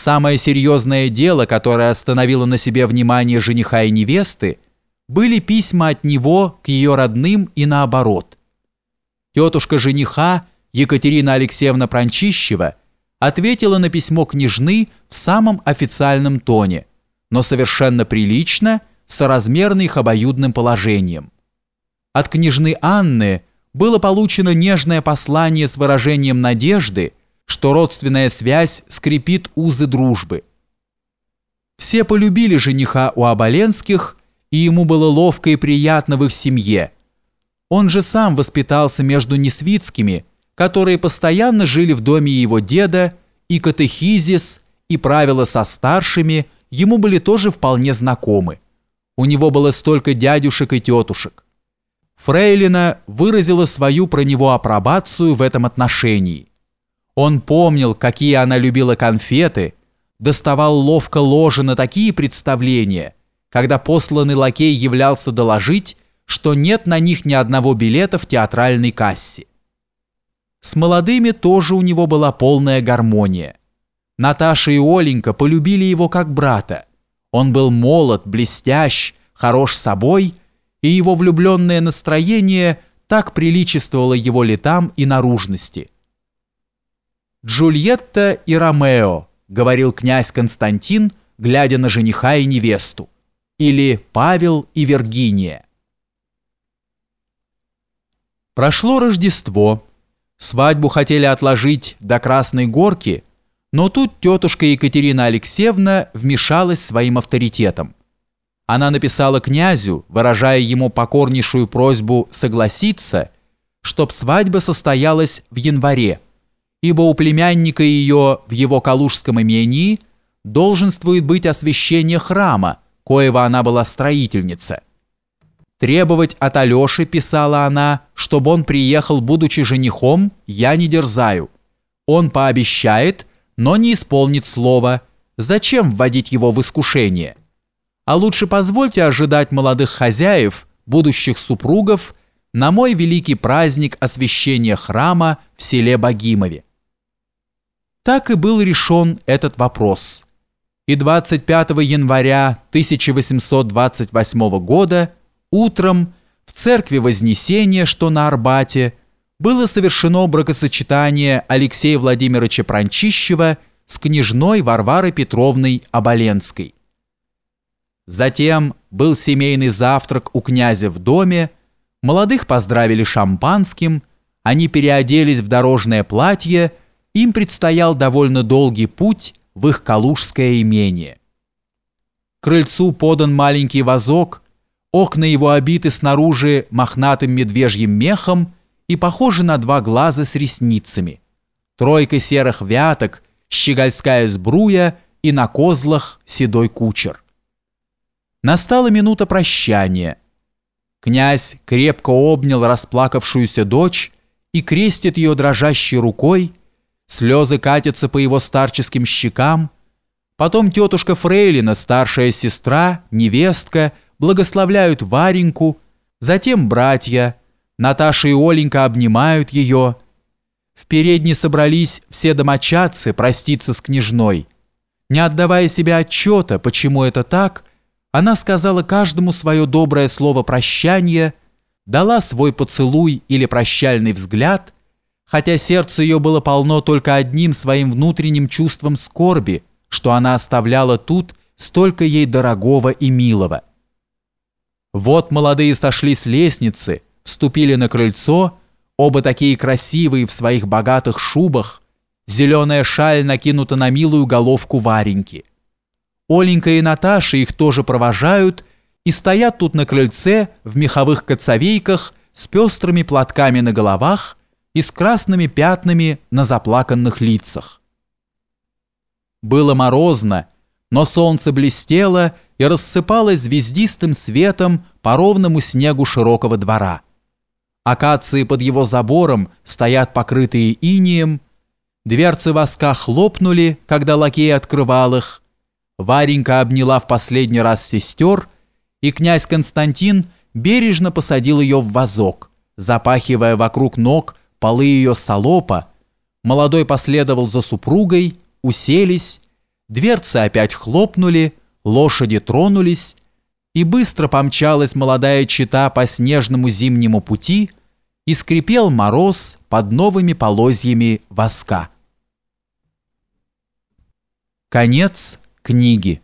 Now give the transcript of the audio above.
самое серьезное дело, которое остановило на себе внимание жениха и невесты, были письма от него к ее родным и наоборот. Тетушка жениха Екатерина Алексеевна Пранчищева ответила на письмо княжны в самом официальном тоне, но совершенно прилично, соразмерно их обоюдным положением. От княжны Анны было получено нежное послание с выражением надежды, что родственная связь скрепит узы дружбы. Все полюбили жениха у Оболенских, и ему было ловко и приятно в их семье. Он же сам воспитался между Несвицкими, которые постоянно жили в доме его деда, и катехизис, и правила со старшими ему были тоже вполне знакомы. У него было столько дядюшек и тетушек. Фрейлина выразила свою про него апробацию в этом отношении. Он помнил, какие она любила конфеты, доставал ловко ложи на такие представления, когда посланный лакей являлся доложить, что нет на них ни одного билета в театральной кассе. С молодыми тоже у него была полная гармония. Наташа и Оленька полюбили его как брата. Он был молод, блестящ, хорош собой, и его влюбленное настроение так приличествовало его летам и наружности – «Джульетта и Ромео», — говорил князь Константин, глядя на жениха и невесту, или Павел и Виргиния. Прошло Рождество. Свадьбу хотели отложить до Красной Горки, но тут тетушка Екатерина Алексеевна вмешалась своим авторитетом. Она написала князю, выражая ему покорнейшую просьбу согласиться, чтоб свадьба состоялась в январе, ибо у племянника ее в его калужском имении долженствует быть освящение храма, коего она была строительница. Требовать от Алеши, писала она, чтобы он приехал, будучи женихом, я не дерзаю. Он пообещает, но не исполнит слова. Зачем вводить его в искушение? А лучше позвольте ожидать молодых хозяев, будущих супругов, на мой великий праздник освящения храма в селе Богимове. Так и был решен этот вопрос. И 25 января 1828 года утром в церкви Вознесения, что на Арбате, было совершено бракосочетание Алексея Владимировича Пранчищева с княжной Варварой Петровной Оболенской. Затем был семейный завтрак у князя в доме, молодых поздравили шампанским, они переоделись в дорожное платье им предстоял довольно долгий путь в их калужское имение. Крыльцу подан маленький вазок, окна его обиты снаружи мохнатым медвежьим мехом и похожи на два глаза с ресницами. Тройка серых вяток, щегольская сбруя и на козлах седой кучер. Настала минута прощания. Князь крепко обнял расплакавшуюся дочь и крестит ее дрожащей рукой, Слезы катятся по его старческим щекам. Потом тетушка Фрейлина, старшая сестра, невестка, благословляют Вареньку. Затем братья. Наташа и Оленька обнимают ее. В передней собрались все домочадцы проститься с княжной. Не отдавая себе отчета, почему это так, она сказала каждому свое доброе слово прощания, дала свой поцелуй или прощальный взгляд – хотя сердце ее было полно только одним своим внутренним чувством скорби, что она оставляла тут столько ей дорогого и милого. Вот молодые сошли с лестницы, вступили на крыльцо, оба такие красивые в своих богатых шубах, зеленая шаль накинута на милую головку Вареньки. Оленька и Наташа их тоже провожают и стоят тут на крыльце в меховых коцовейках с пестрыми платками на головах, и с красными пятнами на заплаканных лицах. Было морозно, но солнце блестело и рассыпалось звездистым светом по ровному снегу широкого двора. Акации под его забором стоят покрытые инием, дверцы воска хлопнули, когда лакей открывал их, Варенька обняла в последний раз сестер, и князь Константин бережно посадил ее в вазок, запахивая вокруг ног полы ее салопа, молодой последовал за супругой, уселись, Дверцы опять хлопнули, лошади тронулись, и быстро помчалась молодая чита по снежному зимнему пути, и скрипел мороз под новыми полозьями воска. Конец книги.